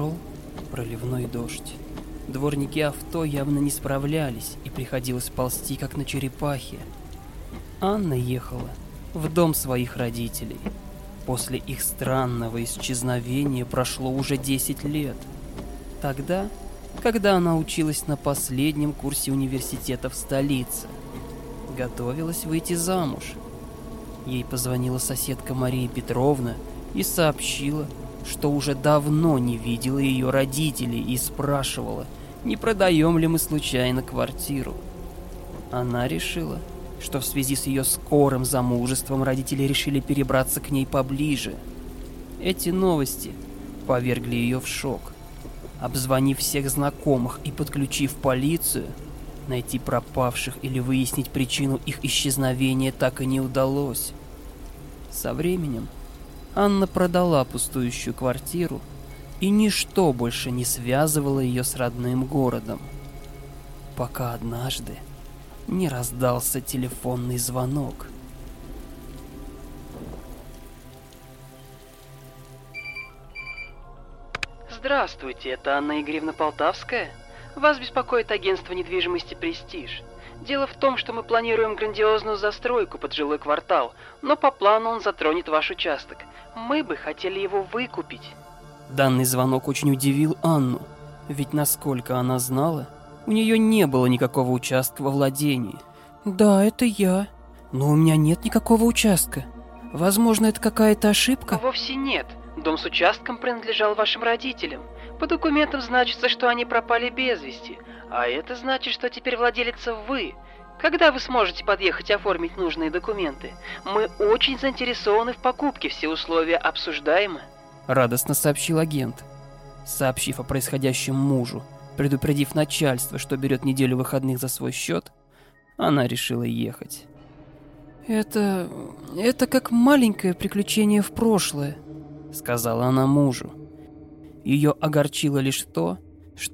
Шел проливной дождь. Дворники авто явно не справлялись, и приходилось ползти, как на черепахе. Анна ехала в дом своих родителей. После их странного исчезновения прошло уже 10 лет. Тогда, когда она училась на последнем курсе университета в столице, готовилась выйти замуж. Ей позвонила соседка Мария Петровна и сообщила, что уже давно не видела ее родителей и спрашивала, не продаем ли мы случайно квартиру. Она решила, что в связи с ее скорым замужеством родители решили перебраться к ней поближе. Эти новости повергли ее в шок. Обзвонив всех знакомых и подключив полицию, найти пропавших или выяснить причину их исчезновения так и не удалось. Со временем Анна продала пустующую квартиру, и ничто больше не связывало ее с родным городом. Пока однажды не раздался телефонный звонок. Здравствуйте, это Анна Игоревна Полтавская? Вас беспокоит агентство недвижимости «Престиж». Дело в том, что мы планируем грандиозную застройку под жилой квартал, но по плану он затронет ваш участок. Мы бы хотели его выкупить. Данный звонок очень удивил Анну, ведь насколько она знала, у нее не было никакого участка во владении. Да, это я. Но у меня нет никакого участка. Возможно, это какая-то ошибка? Вовсе нет. Дом с участком принадлежал вашим родителям. По документам значится, что они пропали без вести. А это значит, что теперь владелица вы. Когда вы сможете подъехать оформить нужные документы? Мы очень заинтересованы в покупке, все условия обсуждаемы. Радостно сообщил агент, сообщив о происходящем мужу, предупредив начальство, что берет неделю выходных за свой счет, она решила ехать. «Это... это как маленькое приключение в прошлое», — сказала она мужу. Ее огорчило лишь то, что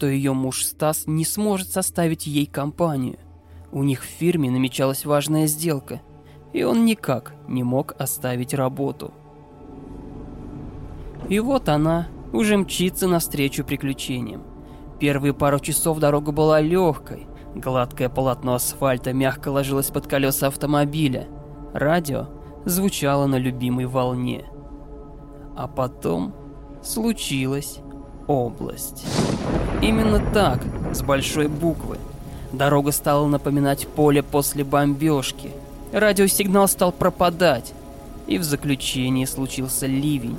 ее муж Стас не сможет составить ей компанию. У них в фирме намечалась важная сделка, и он никак не мог оставить работу. И вот она уже мчится навстречу приключениям. Первые пару часов дорога была легкой, гладкое полотно асфальта мягко ложилось под колеса автомобиля, радио звучало на любимой волне. А потом случилась область. Именно так, с большой буквы. Дорога стала напоминать поле после бомбежки. Радиосигнал стал пропадать. И в заключении случился ливень.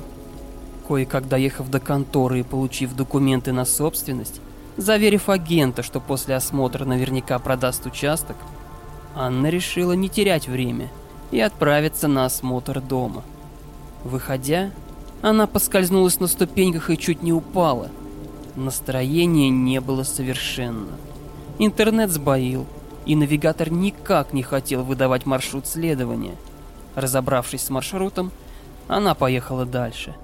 Кое-как доехав до конторы и получив документы на собственность, заверив агента, что после осмотра наверняка продаст участок, Анна решила не терять время и отправиться на осмотр дома. Выходя, она поскользнулась на ступеньках и чуть не упала – Настроения не было совершенно. Интернет сбоил, и навигатор никак не хотел выдавать маршрут следования. Разобравшись с маршрутом, она поехала дальше.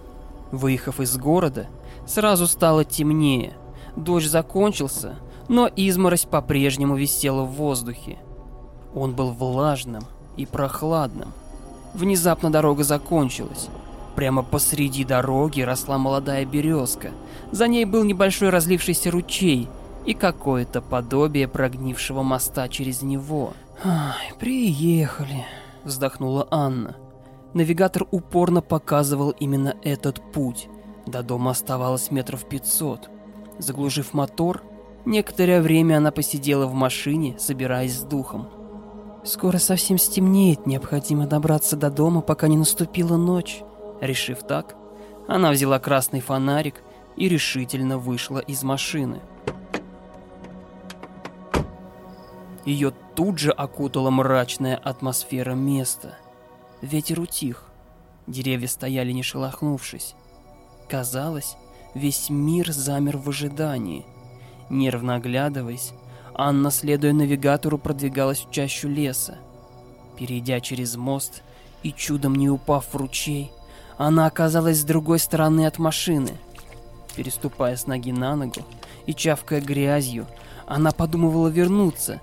Выехав из города, сразу стало темнее. Дождь закончился, но изморозь по-прежнему висела в воздухе. Он был влажным и прохладным. Внезапно дорога закончилась. Прямо посреди дороги росла молодая березка. За ней был небольшой разлившийся ручей и какое-то подобие прогнившего моста через него. «Ай, приехали», — вздохнула Анна. Навигатор упорно показывал именно этот путь. До дома оставалось метров пятьсот. Заглушив мотор, некоторое время она посидела в машине, собираясь с духом. «Скоро совсем стемнеет, необходимо добраться до дома, пока не наступила ночь». Решив так, она взяла красный фонарик и решительно вышла из машины. Ее тут же окутала мрачная атмосфера места. Ветер утих, деревья стояли не шелохнувшись. Казалось, весь мир замер в ожидании. Нервно оглядываясь, Анна, следуя навигатору, продвигалась в чащу леса. Перейдя через мост и чудом не упав в ручей, она оказалась с другой стороны от машины. Переступая с ноги на ногу и чавкая грязью, она подумывала вернуться,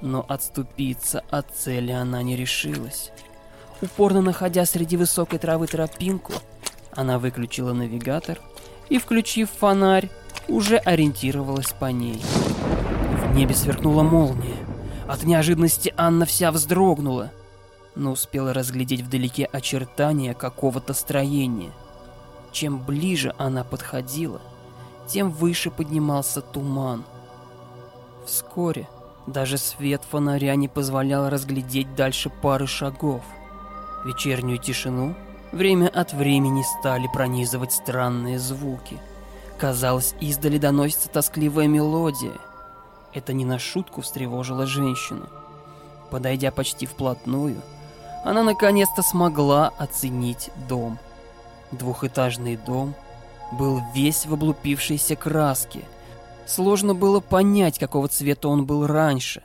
но отступиться от цели она не решилась. Упорно находя среди высокой травы тропинку, она выключила навигатор и, включив фонарь, уже ориентировалась по ней. В небе сверкнула молния. От неожиданности Анна вся вздрогнула, но успела разглядеть вдалеке очертания какого-то строения. Чем ближе она подходила, тем выше поднимался туман. Вскоре даже свет фонаря не позволял разглядеть дальше пары шагов. Вечернюю тишину время от времени стали пронизывать странные звуки. Казалось, издали доносится тоскливая мелодия. Это не на шутку встревожило женщину. Подойдя почти вплотную, она наконец-то смогла оценить дом. Двухэтажный дом был весь в облупившейся краске. Сложно было понять, какого цвета он был раньше.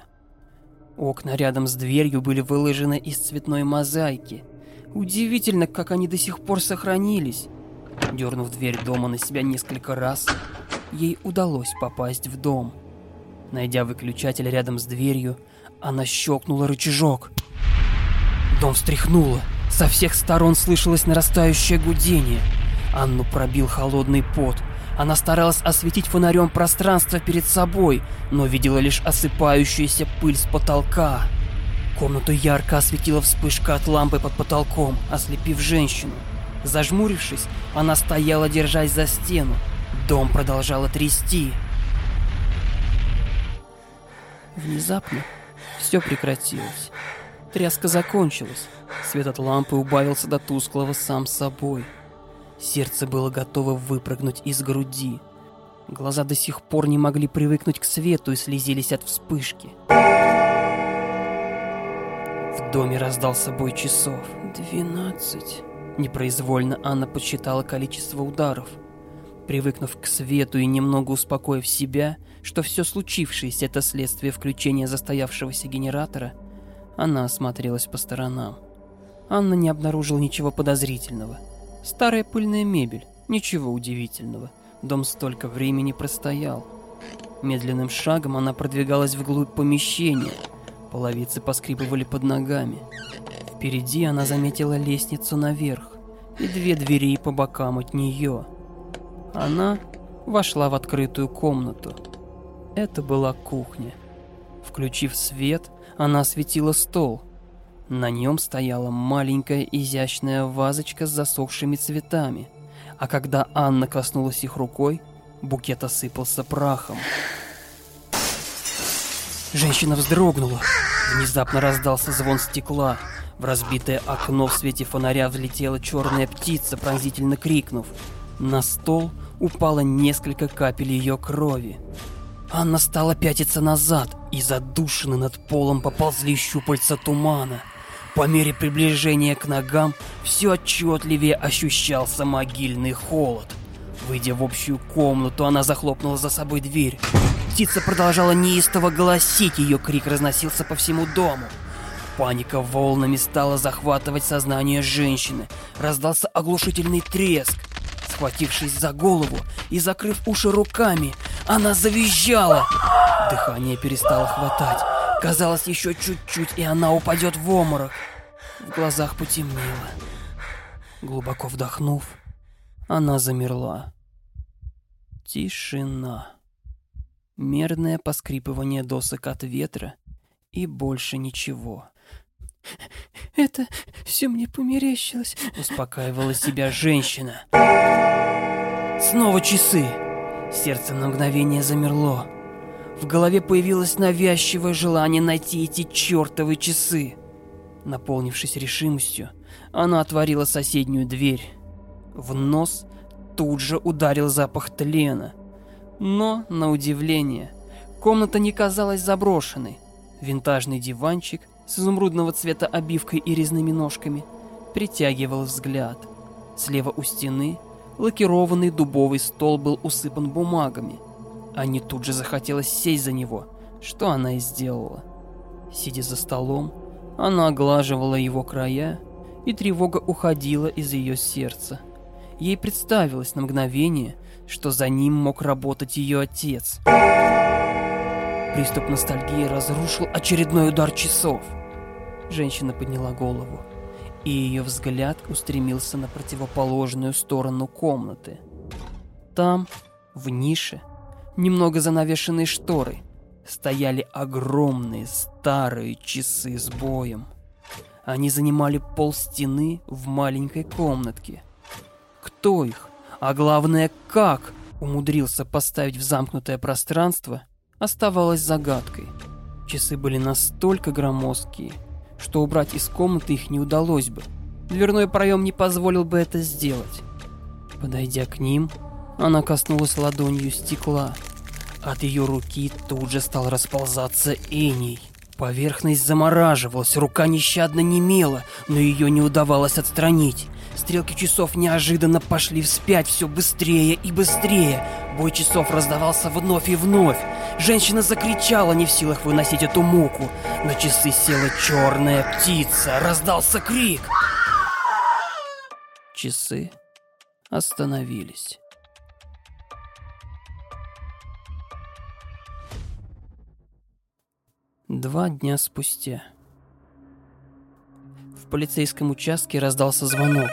Окна рядом с дверью были выложены из цветной мозаики. Удивительно, как они до сих пор сохранились. Дернув дверь дома на себя несколько раз, ей удалось попасть в дом. Найдя выключатель рядом с дверью, она щелкнула рычажок. Дом встряхнуло. Со всех сторон слышалось нарастающее гудение. Анну пробил холодный пот. Она старалась осветить фонарем пространство перед собой, но видела лишь осыпающуюся пыль с потолка. Комнату ярко осветила вспышка от лампы под потолком, ослепив женщину. Зажмурившись, она стояла, держась за стену. Дом продолжало трясти. Внезапно все прекратилось. Тряска закончилась. Свет от лампы убавился до тусклого сам собой. Сердце было готово выпрыгнуть из груди. Глаза до сих пор не могли привыкнуть к свету и слезились от вспышки. В доме раздался бой часов. Двенадцать. Непроизвольно Анна подсчитала количество ударов. Привыкнув к свету и немного успокоив себя, что все случившееся это следствие включения застоявшегося генератора, она осмотрелась по сторонам. Анна не обнаружила ничего подозрительного. Старая пыльная мебель, ничего удивительного. Дом столько времени простоял. Медленным шагом она продвигалась вглубь помещения. Половицы поскрипывали под ногами. Впереди она заметила лестницу наверх и две двери по бокам от нее. Она вошла в открытую комнату. Это была кухня. Включив свет, она осветила стол. На нем стояла маленькая изящная вазочка с засохшими цветами, а когда Анна коснулась их рукой, букет осыпался прахом. Женщина вздрогнула. Внезапно раздался звон стекла. В разбитое окно в свете фонаря взлетела черная птица, пронзительно крикнув. На стол упало несколько капель ее крови. Анна стала пятиться назад, и задушены над полом поползли щупальца тумана. По мере приближения к ногам все отчетливее ощущался могильный холод. Выйдя в общую комнату, она захлопнула за собой дверь. Птица продолжала неистово голосить, ее крик разносился по всему дому. Паника волнами стала захватывать сознание женщины. Раздался оглушительный треск. Схватившись за голову и закрыв уши руками, она завизжала. Дыхание перестало хватать. Казалось, еще чуть-чуть, и она упадет в оморок. В глазах потемнело. Глубоко вдохнув, она замерла. Тишина. Мерное поскрипывание досок от ветра и больше ничего. «Это все мне померещилось», — успокаивала себя женщина. Снова часы. Сердце на мгновение замерло. В голове появилось навязчивое желание найти эти чертовы часы. Наполнившись решимостью, она отворила соседнюю дверь. В нос тут же ударил запах тлена. Но, на удивление, комната не казалась заброшенной. Винтажный диванчик с изумрудного цвета обивкой и резными ножками притягивал взгляд. Слева у стены лакированный дубовый стол был усыпан бумагами. Ане тут же захотелось сесть за него, что она и сделала. Сидя за столом, она оглаживала его края, и тревога уходила из ее сердца. Ей представилось на мгновение, что за ним мог работать ее отец. Приступ ностальгии разрушил очередной удар часов. Женщина подняла голову и ее взгляд устремился на противоположную сторону комнаты. там, в нише, немного занавешенной шторой, стояли огромные старые часы с боем. Они занимали пол стены в маленькой комнатке. Кто их, а главное, как умудрился поставить в замкнутое пространство, оставалось загадкой. Часы были настолько громоздкие, что убрать из комнаты их не удалось бы. Дверной проем не позволил бы это сделать. Подойдя к ним, она коснулась ладонью стекла. От ее руки тут же стал расползаться иней. Поверхность замораживалась, рука нещадно немела, но ее не удавалось отстранить. Стрелки часов неожиданно пошли вспять все быстрее и быстрее. Бой часов раздавался вновь и вновь. Женщина закричала, не в силах выносить эту муку. На часы села черная птица, раздался крик. Часы остановились. Два дня спустя. В полицейском участке раздался звонок.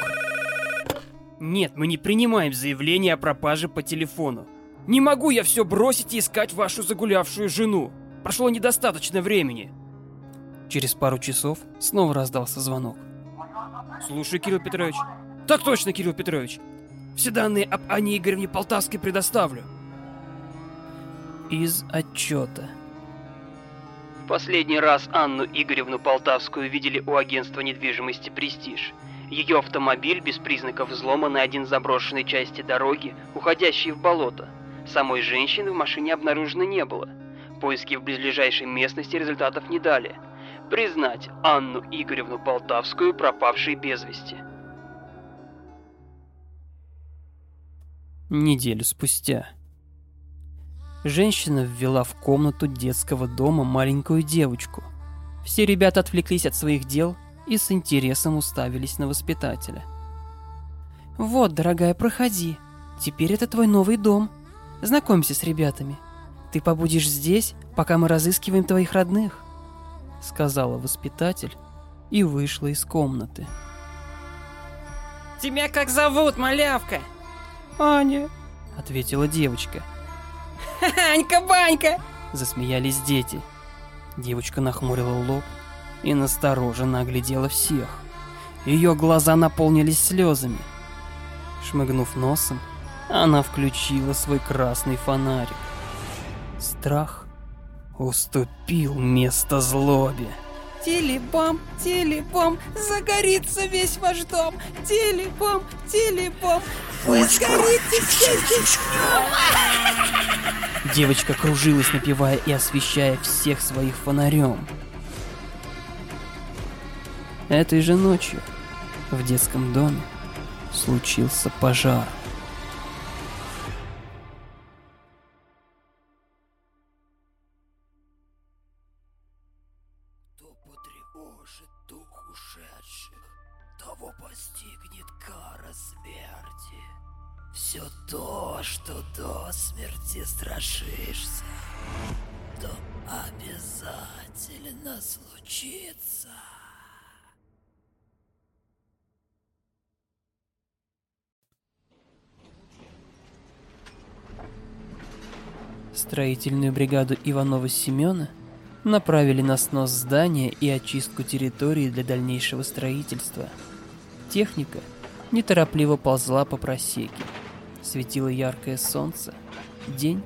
Нет, мы не принимаем заявление о пропаже по телефону. Не могу я все бросить и искать вашу загулявшую жену. Прошло недостаточно времени. Через пару часов снова раздался звонок. Слушай, Кирилл Петрович. Так точно, Кирилл Петрович. Все данные об Анне Игоревне Полтавской предоставлю. Из отчета. Последний раз Анну Игоревну Полтавскую видели у агентства недвижимости «Престиж». Ее автомобиль без признаков взлома на один заброшенной части дороги, уходящей в болото. Самой женщины в машине обнаружено не было. Поиски в близлежащей местности результатов не дали. Признать Анну Игоревну Полтавскую пропавшей без вести. Неделю спустя. Женщина ввела в комнату детского дома маленькую девочку. Все ребята отвлеклись от своих дел и с интересом уставились на воспитателя. «Вот, дорогая, проходи. Теперь это твой новый дом. Знакомься с ребятами. Ты побудешь здесь, пока мы разыскиваем твоих родных», — сказала воспитатель и вышла из комнаты. «Тебя как зовут, малявка?» «Аня», — ответила девочка. «Анька-банька!» — засмеялись дети. Девочка нахмурила лоб и настороженно оглядела всех. Ее глаза наполнились слезами. Шмыгнув носом, она включила свой красный фонарик. Страх уступил место злобе. Телебом, телебом, загорится весь ваш дом. Телебом, телебом, вы сгорите все здесь. Девочка кружилась, напевая и освещая всех своих фонарем. Этой же ночью в детском доме случился пожар. То, что до смерти страшишься, то обязательно случится. Строительную бригаду Иванова Семена направили на снос здания и очистку территории для дальнейшего строительства. Техника неторопливо ползла по просеке. Светило яркое солнце. День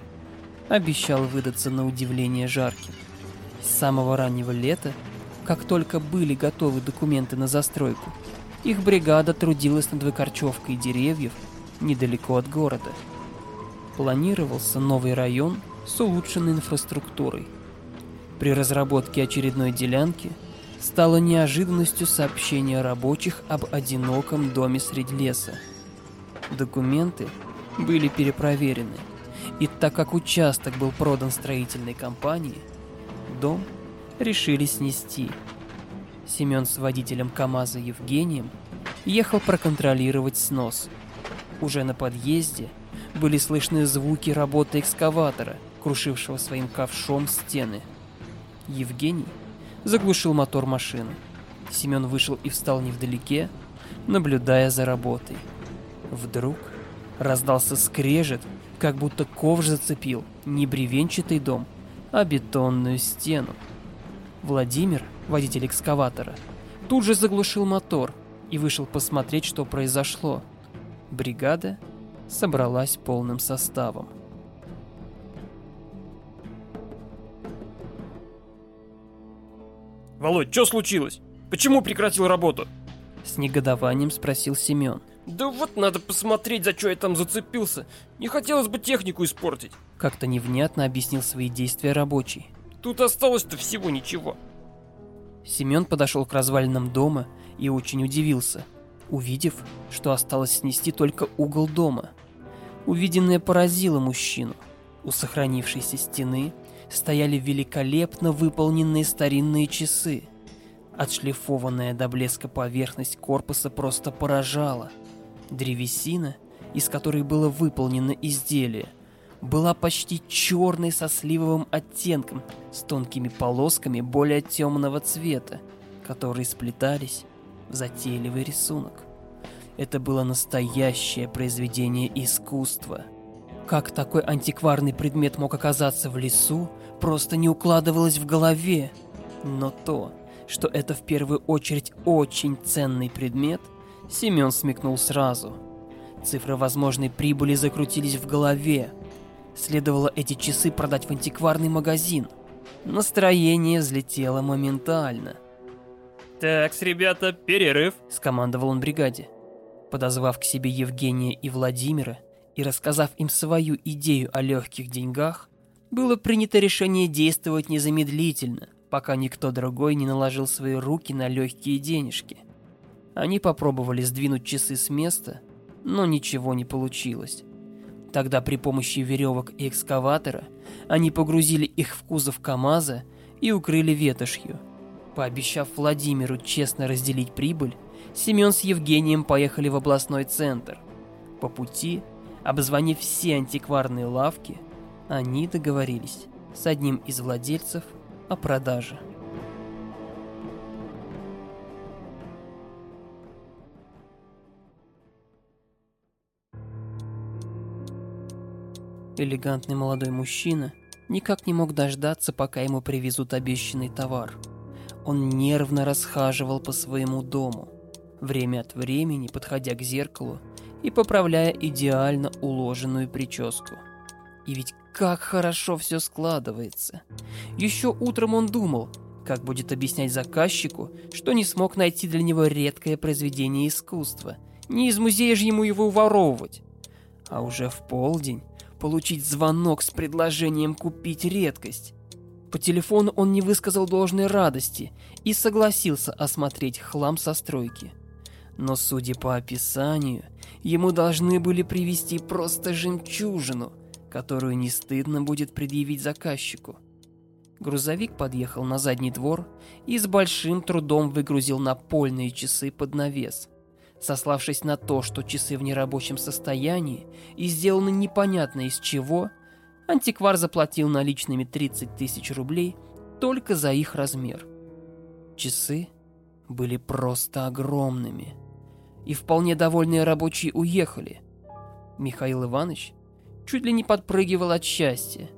обещал выдаться на удивление жарким. С самого раннего лета, как только были готовы документы на застройку, их бригада трудилась над выкорчевкой деревьев недалеко от города. Планировался новый район с улучшенной инфраструктурой. При разработке очередной делянки стало неожиданностью сообщение рабочих об одиноком доме среди леса. Документы были перепроверены, и так как участок был продан строительной компании, дом решили снести. Семен с водителем КамАЗа Евгением ехал проконтролировать снос. Уже на подъезде были слышны звуки работы экскаватора, крушившего своим ковшом стены. Евгений заглушил мотор машины. Семен вышел и встал невдалеке, наблюдая за работой. Вдруг Раздался скрежет, как будто ковш зацепил не бревенчатый дом, а бетонную стену. Владимир, водитель экскаватора, тут же заглушил мотор и вышел посмотреть, что произошло. Бригада собралась полным составом. Володь, что случилось? Почему прекратил работу? С негодованием спросил Семен. Да вот надо посмотреть, за что я там зацепился. Не хотелось бы технику испортить. Как-то невнятно объяснил свои действия рабочий. Тут осталось-то всего ничего. Семен подошел к развалинам дома и очень удивился, увидев, что осталось снести только угол дома. Увиденное поразило мужчину. У сохранившейся стены стояли великолепно выполненные старинные часы. Отшлифованная до блеска поверхность корпуса просто поражала. Древесина, из которой было выполнено изделие, была почти черной со сливовым оттенком, с тонкими полосками более темного цвета, которые сплетались в затейливый рисунок. Это было настоящее произведение искусства. Как такой антикварный предмет мог оказаться в лесу, просто не укладывалось в голове. Но то, что это в первую очередь очень ценный предмет, Семен смекнул сразу. Цифры возможной прибыли закрутились в голове. Следовало эти часы продать в антикварный магазин. Настроение взлетело моментально. Так, ребята, перерыв. Скомандовал он бригаде. Подозвав к себе Евгения и Владимира и рассказав им свою идею о легких деньгах, было принято решение действовать незамедлительно, пока никто другой не наложил свои руки на легкие денежки. Они попробовали сдвинуть часы с места, но ничего не получилось. Тогда при помощи веревок и экскаватора они погрузили их в кузов КамАЗа и укрыли ветошью. Пообещав Владимиру честно разделить прибыль, Семен с Евгением поехали в областной центр. По пути, обзвонив все антикварные лавки, они договорились с одним из владельцев о продаже. Элегантный молодой мужчина никак не мог дождаться, пока ему привезут обещанный товар. Он нервно расхаживал по своему дому, время от времени подходя к зеркалу и поправляя идеально уложенную прическу. И ведь как хорошо все складывается. Еще утром он думал, как будет объяснять заказчику, что не смог найти для него редкое произведение искусства. Не из музея же ему его уворовывать. А уже в полдень получить звонок с предложением купить редкость. По телефону он не высказал должной радости и согласился осмотреть хлам со стройки. Но, судя по описанию, ему должны были привезти просто жемчужину, которую не стыдно будет предъявить заказчику. Грузовик подъехал на задний двор и с большим трудом выгрузил напольные часы под навес. Сославшись на то, что часы в нерабочем состоянии и сделаны непонятно из чего, антиквар заплатил наличными 30 тысяч рублей только за их размер. Часы были просто огромными. И вполне довольные рабочие уехали. Михаил Иванович чуть ли не подпрыгивал от счастья.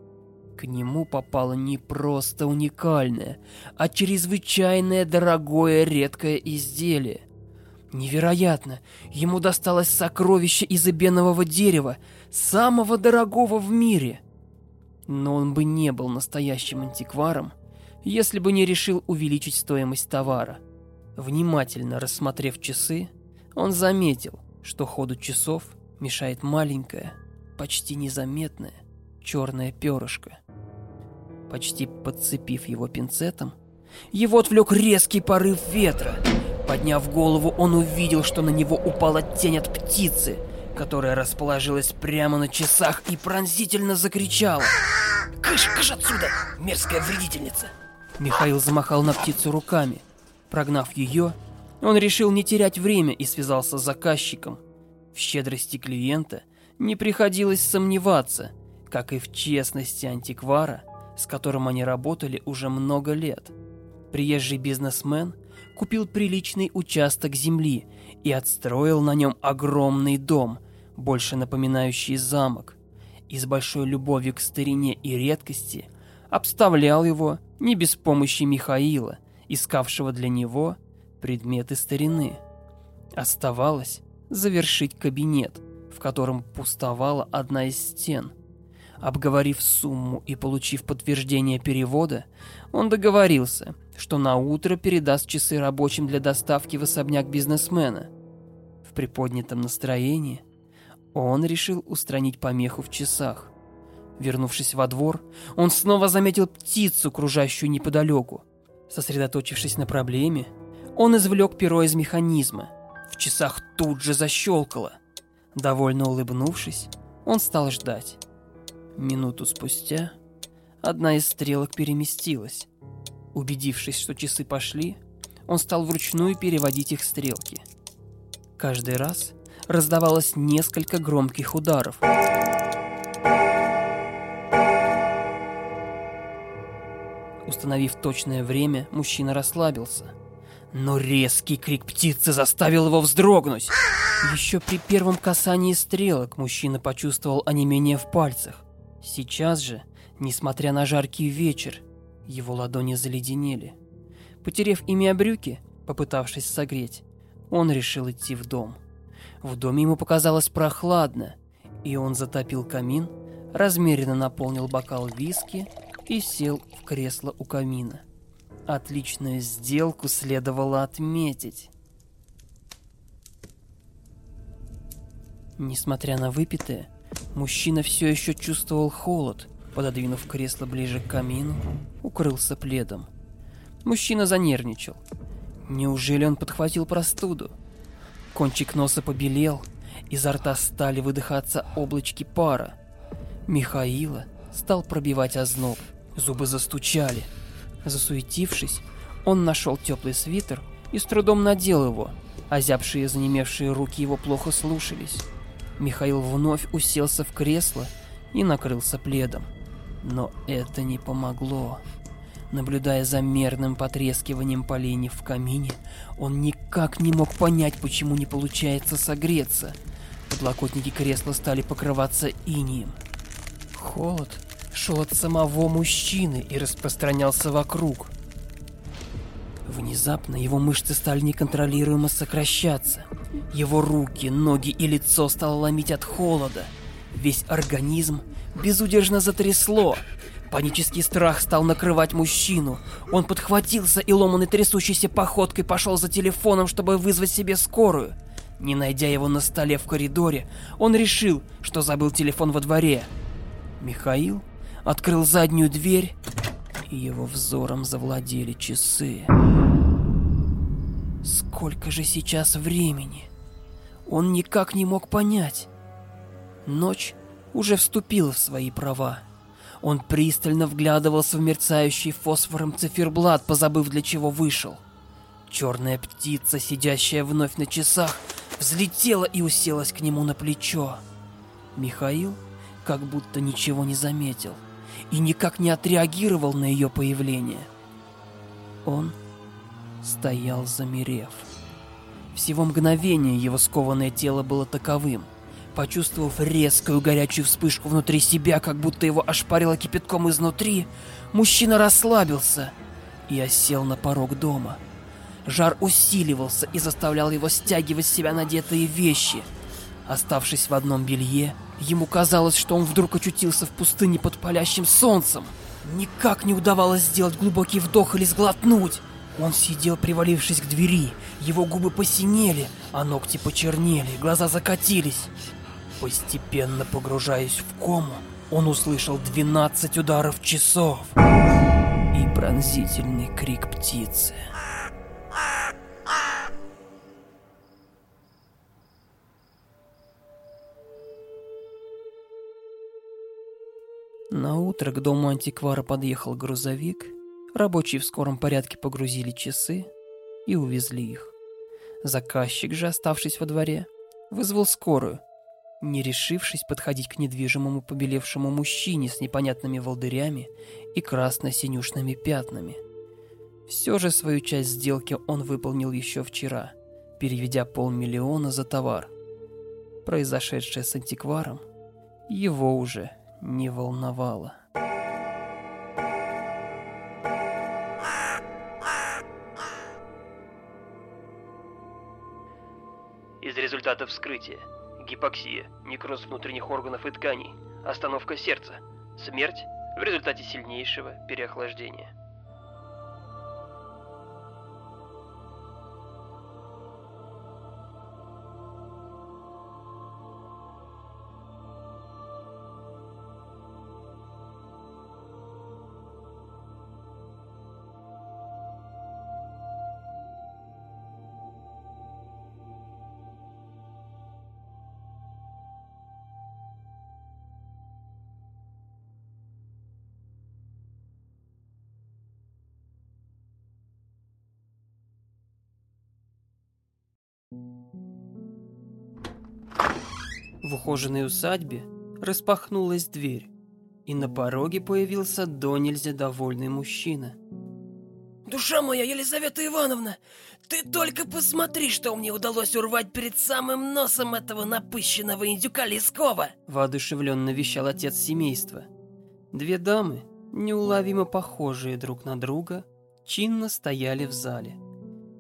К нему попало не просто уникальное, а чрезвычайное дорогое редкое изделие. Невероятно! Ему досталось сокровище из эбенового дерева, самого дорогого в мире. Но он бы не был настоящим антикваром, если бы не решил увеличить стоимость товара. Внимательно рассмотрев часы, он заметил, что ходу часов мешает маленькое, почти незаметное черное перышко. Почти подцепив его пинцетом, его отвлек резкий порыв ветра. Подняв голову, он увидел, что на него упала тень от птицы, которая расположилась прямо на часах и пронзительно закричала. «Кыш, кыш отсюда, мерзкая вредительница!» Михаил замахал на птицу руками. Прогнав ее, он решил не терять время и связался с заказчиком. В щедрости клиента не приходилось сомневаться, как и в честности антиквара, с которым они работали уже много лет. Приезжий бизнесмен купил приличный участок земли и отстроил на нем огромный дом, больше напоминающий замок, и с большой любовью к старине и редкости обставлял его не без помощи Михаила, искавшего для него предметы старины. Оставалось завершить кабинет, в котором пустовала одна из стен. Обговорив сумму и получив подтверждение перевода, он договорился, что на утро передаст часы рабочим для доставки в особняк бизнесмена. В приподнятом настроении он решил устранить помеху в часах. Вернувшись во двор, он снова заметил птицу, кружащую неподалеку. Сосредоточившись на проблеме, он извлек перо из механизма. В часах тут же защелкало. Довольно улыбнувшись, он стал ждать. Минуту спустя одна из стрелок переместилась. Убедившись, что часы пошли, он стал вручную переводить их стрелки. Каждый раз раздавалось несколько громких ударов. Установив точное время, мужчина расслабился. Но резкий крик птицы заставил его вздрогнуть. Еще при первом касании стрелок мужчина почувствовал онемение в пальцах. Сейчас же, несмотря на жаркий вечер, его ладони заледенели. Потерев ими о брюки, попытавшись согреть, он решил идти в дом. В доме ему показалось прохладно, и он затопил камин, размеренно наполнил бокал виски и сел в кресло у камина. Отличную сделку следовало отметить. Несмотря на выпитое, мужчина все еще чувствовал холод, пододвинув кресло ближе к камину, укрылся пледом. Мужчина занервничал. Неужели он подхватил простуду? Кончик носа побелел, изо рта стали выдыхаться облачки пара. Михаила стал пробивать озноб, зубы застучали. Засуетившись, он нашел теплый свитер и с трудом надел его. Озябшие и занемевшие руки его плохо слушались. Михаил вновь уселся в кресло и накрылся пледом. Но это не помогло. Наблюдая за мерным потрескиванием поленьев в камине, он никак не мог понять, почему не получается согреться. Подлокотники кресла стали покрываться инием. Холод шел от самого мужчины и распространялся вокруг. Внезапно его мышцы стали неконтролируемо сокращаться. Его руки, ноги и лицо стало ломить от холода. Весь организм безудержно затрясло. Панический страх стал накрывать мужчину. Он подхватился и ломаной трясущейся походкой пошел за телефоном, чтобы вызвать себе скорую. Не найдя его на столе в коридоре, он решил, что забыл телефон во дворе. Михаил открыл заднюю дверь, и его взором завладели часы. Сколько же сейчас времени? Он никак не мог понять. Ночь уже вступила в свои права. Он пристально вглядывался в мерцающий фосфором циферблат, позабыв для чего вышел. Черная птица, сидящая вновь на часах, взлетела и уселась к нему на плечо. Михаил как будто ничего не заметил и никак не отреагировал на ее появление. Он стоял замерев. Всего мгновение его скованное тело было таковым. Почувствовав резкую горячую вспышку внутри себя, как будто его ошпарило кипятком изнутри, мужчина расслабился и осел на порог дома. Жар усиливался и заставлял его стягивать с себя надетые вещи. Оставшись в одном белье, ему казалось, что он вдруг очутился в пустыне под палящим солнцем. Никак не удавалось сделать глубокий вдох или сглотнуть. Он сидел, привалившись к двери, его губы посинели, а ногти почернели, глаза закатились. Постепенно погружаясь в кому, он услышал 12 ударов часов и пронзительный крик птицы. На утро к дому антиквара подъехал грузовик. Рабочие в скором порядке погрузили часы и увезли их. Заказчик же, оставшись во дворе, вызвал скорую – не решившись подходить к недвижимому побелевшему мужчине с непонятными волдырями и красно-синюшными пятнами. Все же свою часть сделки он выполнил еще вчера, переведя полмиллиона за товар. Произошедшее с антикваром его уже не волновало. Из результатов вскрытия. Гипоксия, некроз внутренних органов и тканей, остановка сердца, смерть в результате сильнейшего переохлаждения. Ухоженной усадьбе распахнулась дверь, и на пороге появился до нельзя довольный мужчина. Душа моя, Елизавета Ивановна, ты только посмотри, что мне удалось урвать перед самым носом этого напыщенного индюка Лескова. Воодушевленно вещал отец семейства. Две дамы, неуловимо похожие друг на друга, чинно стояли в зале.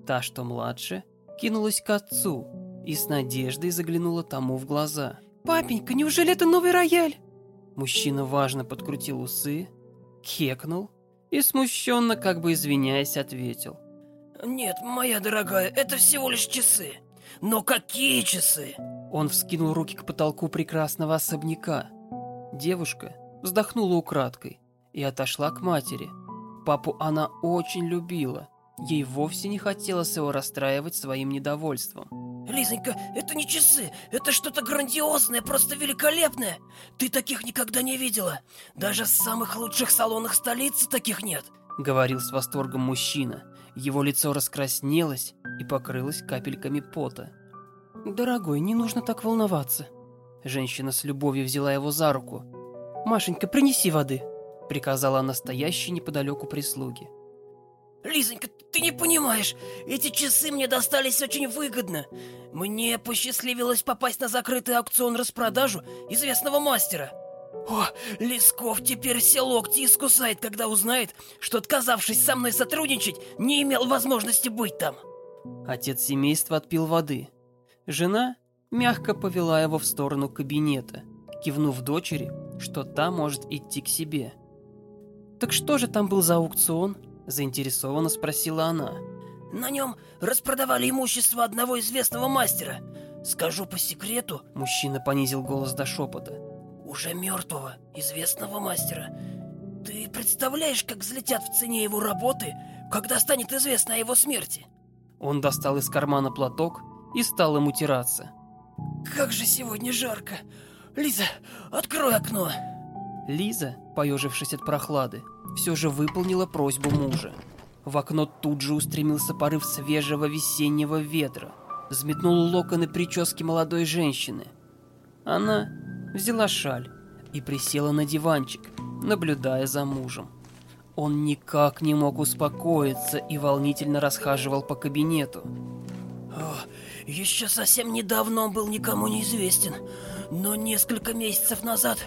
Та, что младше, кинулась к отцу и с надеждой заглянула тому в глаза. Папенька, неужели это новый рояль? Мужчина важно подкрутил усы, кекнул и смущенно, как бы извиняясь, ответил. Нет, моя дорогая, это всего лишь часы. Но какие часы? Он вскинул руки к потолку прекрасного особняка. Девушка вздохнула украдкой и отошла к матери. Папу она очень любила. Ей вовсе не хотелось его расстраивать своим недовольством. Лизонька, это не часы, это что-то грандиозное, просто великолепное. Ты таких никогда не видела. Даже в самых лучших салонах столицы таких нет. Говорил с восторгом мужчина. Его лицо раскраснелось и покрылось капельками пота. «Дорогой, не нужно так волноваться». Женщина с любовью взяла его за руку. «Машенька, принеси воды», — приказала настоящей неподалеку прислуги. Лизонька, ты не понимаешь, эти часы мне достались очень выгодно. Мне посчастливилось попасть на закрытый аукцион-распродажу известного мастера. О, Лесков теперь все локти искусает, когда узнает, что, отказавшись со мной сотрудничать, не имел возможности быть там. Отец семейства отпил воды. Жена мягко повела его в сторону кабинета, кивнув дочери, что та может идти к себе. «Так что же там был за аукцион?» Заинтересованно спросила она. На нем распродавали имущество одного известного мастера. Скажу по секрету, мужчина понизил голос до шепота. Уже мертвого, известного мастера. Ты представляешь, как взлетят в цене его работы, когда станет известно о его смерти? Он достал из кармана платок и стал ему тираться. Как же сегодня жарко. Лиза, открой окно. Лиза, поежившись от прохлады, все же выполнила просьбу мужа. В окно тут же устремился порыв свежего весеннего ветра, взметнул локоны прически молодой женщины. Она взяла шаль и присела на диванчик, наблюдая за мужем. Он никак не мог успокоиться и волнительно расхаживал по кабинету. О, еще совсем недавно он был никому неизвестен, но несколько месяцев назад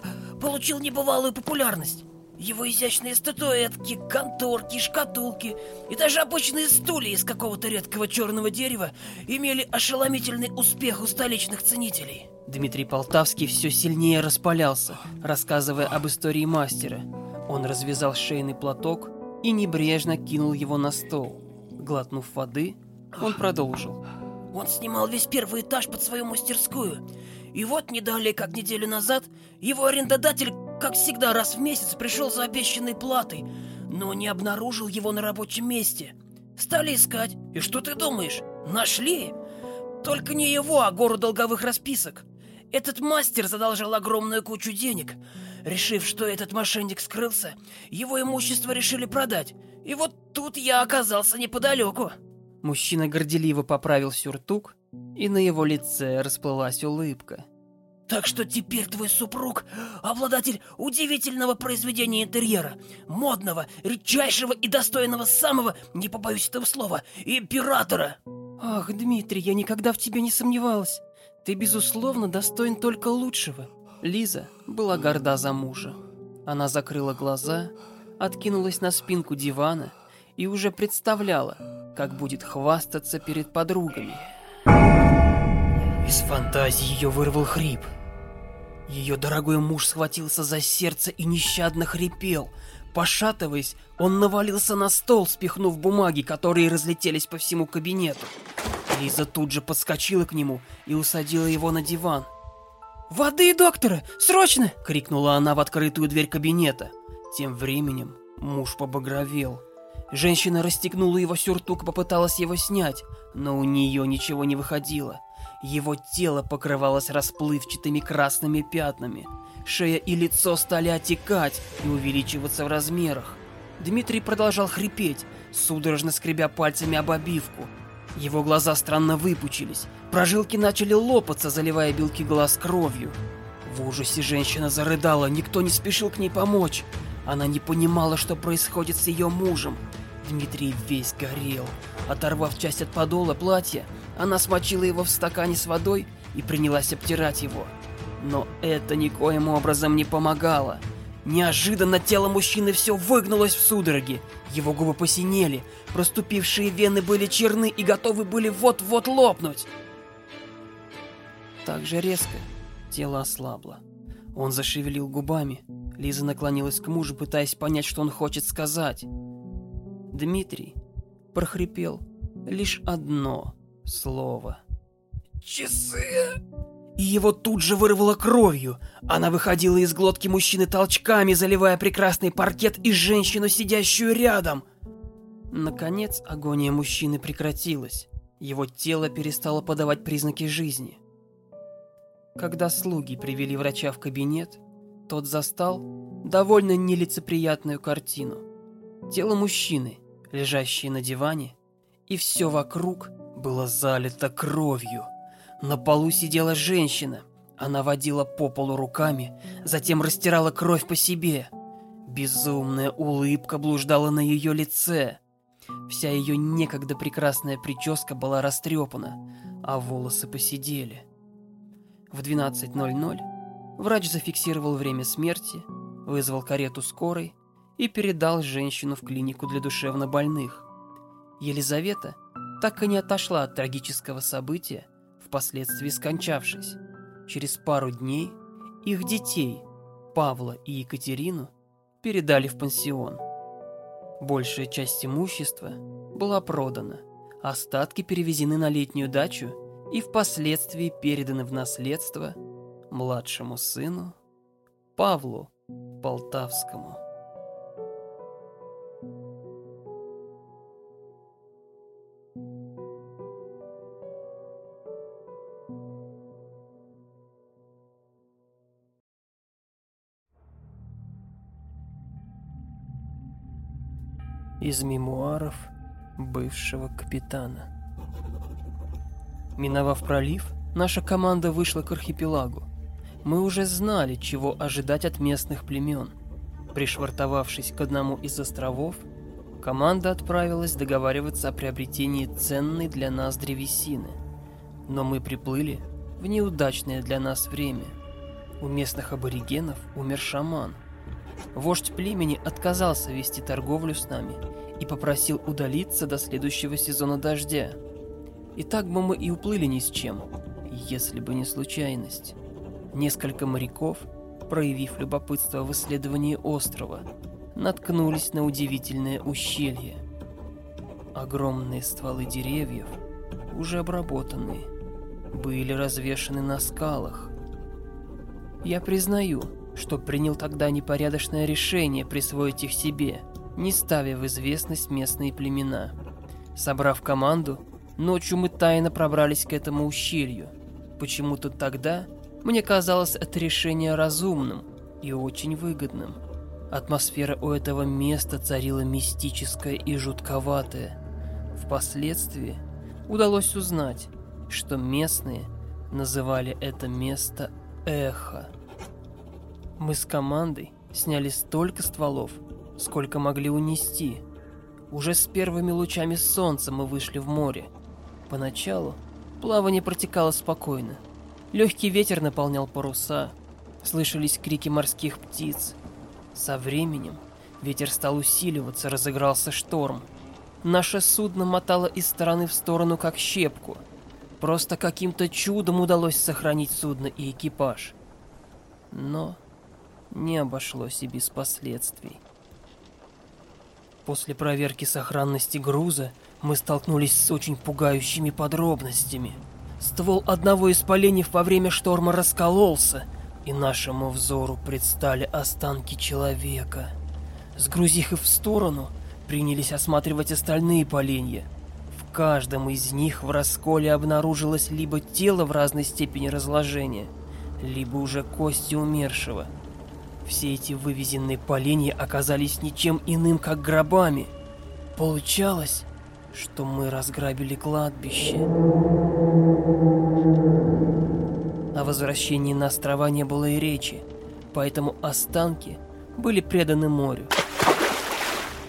получил небывалую популярность. Его изящные статуэтки, конторки, шкатулки и даже обычные стулья из какого-то редкого черного дерева имели ошеломительный успех у столичных ценителей. Дмитрий Полтавский все сильнее распалялся, рассказывая об истории мастера. Он развязал шейный платок и небрежно кинул его на стол. Глотнув воды, он продолжил. Он снимал весь первый этаж под свою мастерскую. И вот не далее, как неделю назад, его арендодатель как всегда, раз в месяц пришел за обещанной платой, но не обнаружил его на рабочем месте. Стали искать, и что ты думаешь? Нашли? Только не его, а гору долговых расписок. Этот мастер задолжал огромную кучу денег. Решив, что этот мошенник скрылся, его имущество решили продать. И вот тут я оказался неподалеку. Мужчина горделиво поправил сюртук, и на его лице расплылась улыбка. Так что теперь твой супруг – обладатель удивительного произведения интерьера, модного, редчайшего и достойного самого, не побоюсь этого слова, императора. Ах, Дмитрий, я никогда в тебе не сомневалась. Ты, безусловно, достоин только лучшего. Лиза была горда за мужа. Она закрыла глаза, откинулась на спинку дивана и уже представляла, как будет хвастаться перед подругами. Из фантазии ее вырвал хрип. Ее дорогой муж схватился за сердце и нещадно хрипел. Пошатываясь, он навалился на стол, спихнув бумаги, которые разлетелись по всему кабинету. Лиза тут же подскочила к нему и усадила его на диван. «Воды, доктора! Срочно!» — крикнула она в открытую дверь кабинета. Тем временем муж побагровел. Женщина расстегнула его сюртук и попыталась его снять, но у нее ничего не выходило. Его тело покрывалось расплывчатыми красными пятнами. Шея и лицо стали отекать и увеличиваться в размерах. Дмитрий продолжал хрипеть, судорожно скребя пальцами об обивку. Его глаза странно выпучились, прожилки начали лопаться, заливая белки глаз кровью. В ужасе женщина зарыдала, никто не спешил к ней помочь. Она не понимала, что происходит с ее мужем. Дмитрий весь горел. Оторвав часть от подола платья, она смочила его в стакане с водой и принялась обтирать его. Но это никоим образом не помогало. Неожиданно тело мужчины все выгнулось в судороге. Его губы посинели, проступившие вены были черны и готовы были вот-вот лопнуть. Так же резко тело ослабло. Он зашевелил губами. Лиза наклонилась к мужу, пытаясь понять, что он хочет сказать. Дмитрий прохрипел лишь одно слово. «Часы!» И его тут же вырвало кровью. Она выходила из глотки мужчины толчками, заливая прекрасный паркет и женщину, сидящую рядом. Наконец, агония мужчины прекратилась. Его тело перестало подавать признаки жизни. Когда слуги привели врача в кабинет, тот застал довольно нелицеприятную картину. Тело мужчины, лежащее на диване, и все вокруг было залито кровью. На полу сидела женщина. Она водила по полу руками, затем растирала кровь по себе. Безумная улыбка блуждала на ее лице. Вся ее некогда прекрасная прическа была растрепана, а волосы посидели. В 12.00 врач зафиксировал время смерти, вызвал карету скорой и передал женщину в клинику для душевнобольных. Елизавета так и не отошла от трагического события, впоследствии скончавшись. Через пару дней их детей, Павла и Екатерину, передали в пансион. Большая часть имущества была продана, остатки перевезены на летнюю дачу и впоследствии переданы в наследство младшему сыну Павлу Полтавскому. Из мемуаров бывшего капитана. Миновав пролив, наша команда вышла к архипелагу. Мы уже знали, чего ожидать от местных племен. Пришвартовавшись к одному из островов, команда отправилась договариваться о приобретении ценной для нас древесины. Но мы приплыли в неудачное для нас время. У местных аборигенов умер шаман – Вождь племени отказался вести торговлю с нами и попросил удалиться до следующего сезона дождя. И так бы мы и уплыли ни с чем, если бы не случайность. Несколько моряков, проявив любопытство в исследовании острова, наткнулись на удивительное ущелье. Огромные стволы деревьев, уже обработанные, были развешаны на скалах. Я признаю, что принял тогда непорядочное решение присвоить их себе, не ставя в известность местные племена. Собрав команду, ночью мы тайно пробрались к этому ущелью. Почему-то тогда мне казалось это решение разумным и очень выгодным. Атмосфера у этого места царила мистическая и жутковатая. Впоследствии удалось узнать, что местные называли это место Эхо. Мы с командой сняли столько стволов, сколько могли унести. Уже с первыми лучами солнца мы вышли в море. Поначалу плавание протекало спокойно. Легкий ветер наполнял паруса, слышались крики морских птиц. Со временем ветер стал усиливаться, разыгрался шторм. Наше судно мотало из стороны в сторону, как щепку. Просто каким-то чудом удалось сохранить судно и экипаж. Но не обошлось и без последствий. После проверки сохранности груза мы столкнулись с очень пугающими подробностями. Ствол одного из поленьев во время шторма раскололся, и нашему взору предстали останки человека. Сгрузив их в сторону, принялись осматривать остальные поленья. В каждом из них в расколе обнаружилось либо тело в разной степени разложения, либо уже кости умершего – все эти вывезенные поленья оказались ничем иным, как гробами. Получалось, что мы разграбили кладбище. О возвращении на острова не было и речи, поэтому останки были преданы морю.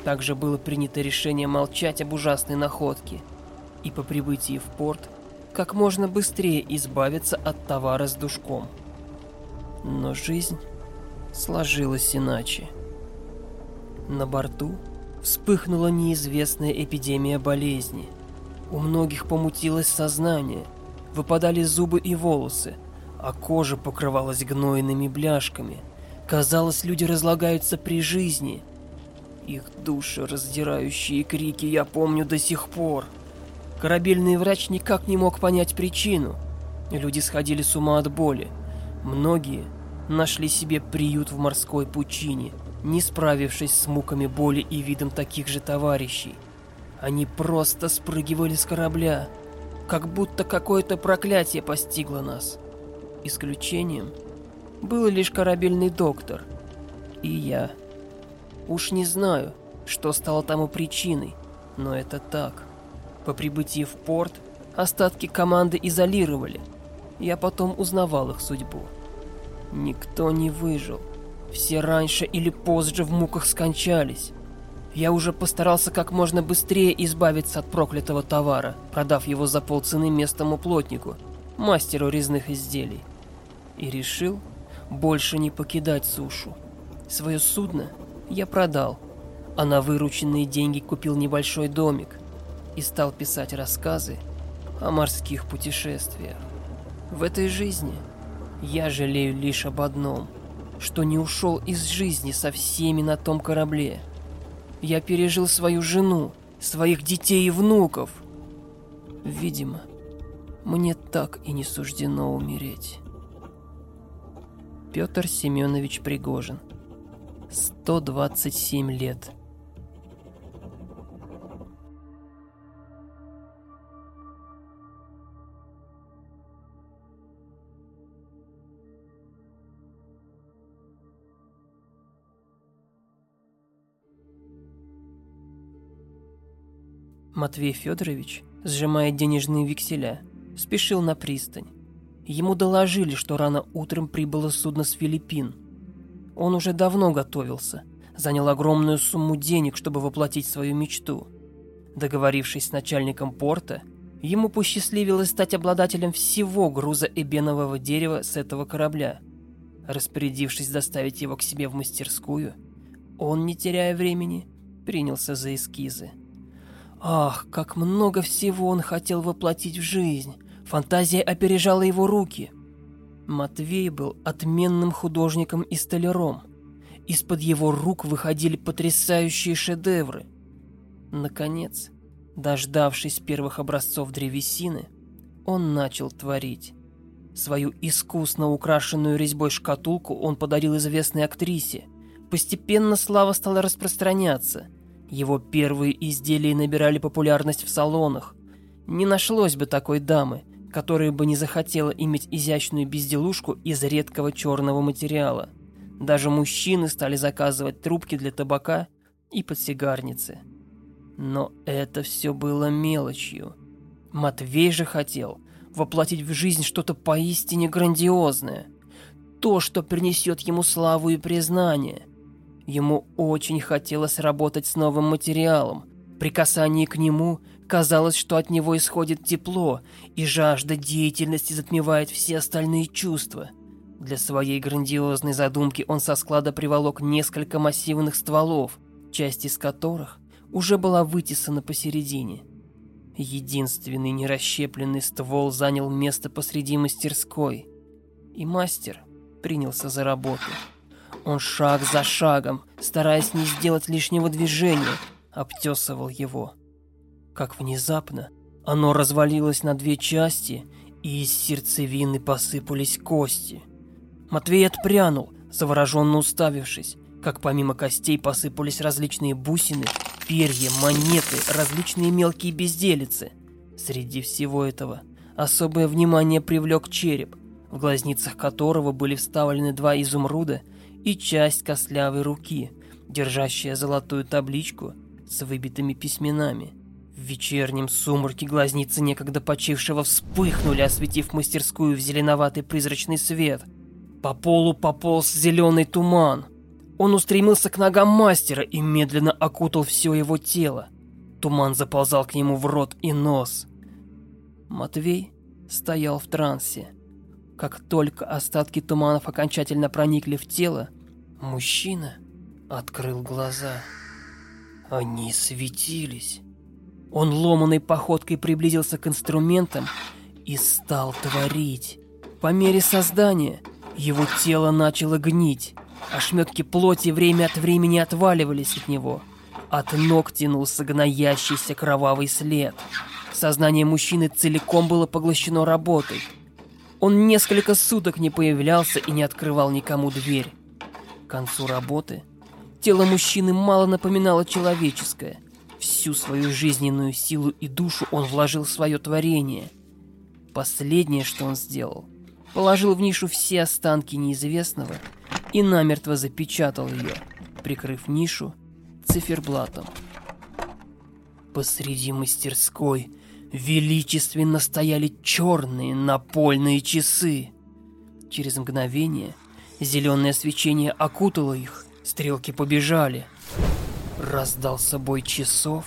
Также было принято решение молчать об ужасной находке и по прибытии в порт как можно быстрее избавиться от товара с душком. Но жизнь сложилось иначе. На борту вспыхнула неизвестная эпидемия болезни. У многих помутилось сознание, выпадали зубы и волосы, а кожа покрывалась гнойными бляшками. Казалось, люди разлагаются при жизни. Их души, раздирающие крики, я помню до сих пор. Корабельный врач никак не мог понять причину. Люди сходили с ума от боли. Многие нашли себе приют в морской пучине, не справившись с муками боли и видом таких же товарищей. Они просто спрыгивали с корабля, как будто какое-то проклятие постигло нас. Исключением был лишь корабельный доктор и я. Уж не знаю, что стало тому причиной, но это так. По прибытии в порт остатки команды изолировали. Я потом узнавал их судьбу. Никто не выжил. Все раньше или позже в муках скончались. Я уже постарался как можно быстрее избавиться от проклятого товара, продав его за полцены местному плотнику, мастеру резных изделий. И решил больше не покидать сушу. Свое судно я продал, а на вырученные деньги купил небольшой домик и стал писать рассказы о морских путешествиях. В этой жизни я жалею лишь об одном, что не ушел из жизни со всеми на том корабле. Я пережил свою жену, своих детей и внуков. Видимо, мне так и не суждено умереть. Петр Семенович Пригожин. 127 лет. Матвей Федорович, сжимая денежные векселя, спешил на пристань. Ему доложили, что рано утром прибыло судно с Филиппин. Он уже давно готовился, занял огромную сумму денег, чтобы воплотить свою мечту. Договорившись с начальником порта, ему посчастливилось стать обладателем всего груза эбенового дерева с этого корабля. Распорядившись доставить его к себе в мастерскую, он, не теряя времени, принялся за эскизы. Ах, как много всего он хотел воплотить в жизнь. Фантазия опережала его руки. Матвей был отменным художником и столяром. Из-под его рук выходили потрясающие шедевры. Наконец, дождавшись первых образцов древесины, он начал творить. Свою искусно украшенную резьбой шкатулку он подарил известной актрисе. Постепенно слава стала распространяться – его первые изделия набирали популярность в салонах. Не нашлось бы такой дамы, которая бы не захотела иметь изящную безделушку из редкого черного материала. Даже мужчины стали заказывать трубки для табака и подсигарницы. Но это все было мелочью. Матвей же хотел воплотить в жизнь что-то поистине грандиозное. То, что принесет ему славу и признание – Ему очень хотелось работать с новым материалом. При касании к нему Казалось, что от него исходит тепло, и жажда деятельности затмевает все остальные чувства. Для своей грандиозной задумки он со склада приволок несколько массивных стволов, часть из которых уже была вытесана посередине. Единственный нерасщепленный ствол занял место посреди мастерской, и мастер принялся за работу. Он шаг за шагом, стараясь не сделать лишнего движения, обтесывал его – как внезапно оно развалилось на две части, и из сердцевины посыпались кости. Матвей отпрянул, завороженно уставившись, как помимо костей посыпались различные бусины, перья, монеты, различные мелкие безделицы. Среди всего этого особое внимание привлек череп, в глазницах которого были вставлены два изумруда и часть костлявой руки, держащая золотую табличку с выбитыми письменами – в вечернем сумраке глазницы некогда почившего вспыхнули, осветив мастерскую в зеленоватый призрачный свет. По полу пополз зеленый туман. Он устремился к ногам мастера и медленно окутал все его тело. Туман заползал к нему в рот и нос. Матвей стоял в трансе. Как только остатки туманов окончательно проникли в тело, мужчина открыл глаза. Они светились. Он ломаной походкой приблизился к инструментам и стал творить. По мере создания его тело начало гнить. Ошметки плоти время от времени отваливались от него. От ног тянулся гноящийся кровавый след. Сознание мужчины целиком было поглощено работой. Он несколько суток не появлялся и не открывал никому дверь. К концу работы тело мужчины мало напоминало человеческое. Всю свою жизненную силу и душу он вложил в свое творение. Последнее, что он сделал, положил в нишу все останки неизвестного и намертво запечатал ее, прикрыв нишу циферблатом. Посреди мастерской величественно стояли черные напольные часы. Через мгновение зеленое свечение окутало их, стрелки побежали — Раздался бой часов,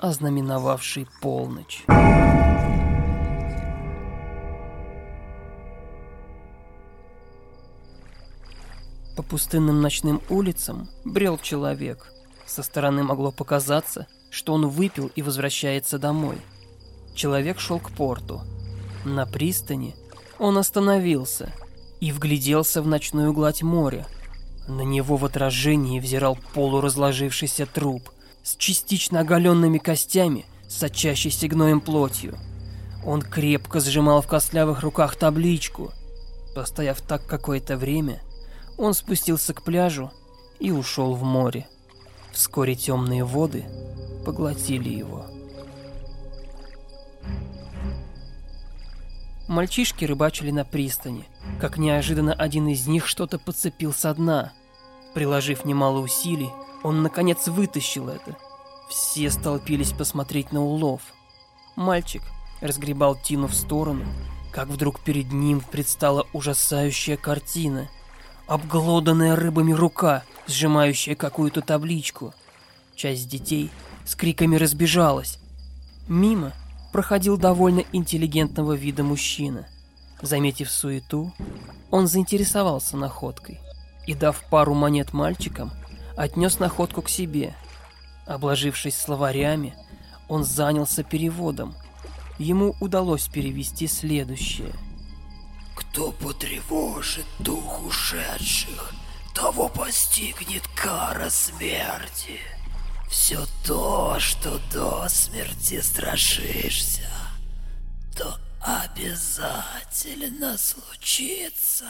ознаменовавший полночь. По пустынным ночным улицам брел человек. Со стороны могло показаться, что он выпил и возвращается домой. Человек шел к порту. На пристани он остановился и вгляделся в ночную гладь моря – на него в отражении взирал полуразложившийся труп с частично оголенными костями, сочащейся гноем плотью. Он крепко сжимал в костлявых руках табличку. Постояв так какое-то время, он спустился к пляжу и ушел в море. Вскоре темные воды поглотили его. Мальчишки рыбачили на пристани. Как неожиданно один из них что-то подцепил со дна. Приложив немало усилий, он наконец вытащил это. Все столпились посмотреть на улов. Мальчик разгребал тину в сторону, как вдруг перед ним предстала ужасающая картина. Обглоданная рыбами рука, сжимающая какую-то табличку. Часть детей с криками разбежалась. Мимо проходил довольно интеллигентного вида мужчина. Заметив суету, он заинтересовался находкой и, дав пару монет мальчикам, отнес находку к себе. Обложившись словарями, он занялся переводом. Ему удалось перевести следующее. «Кто потревожит дух ушедших, того постигнет кара смерти». Все то, что до смерти страшишься, то обязательно случится.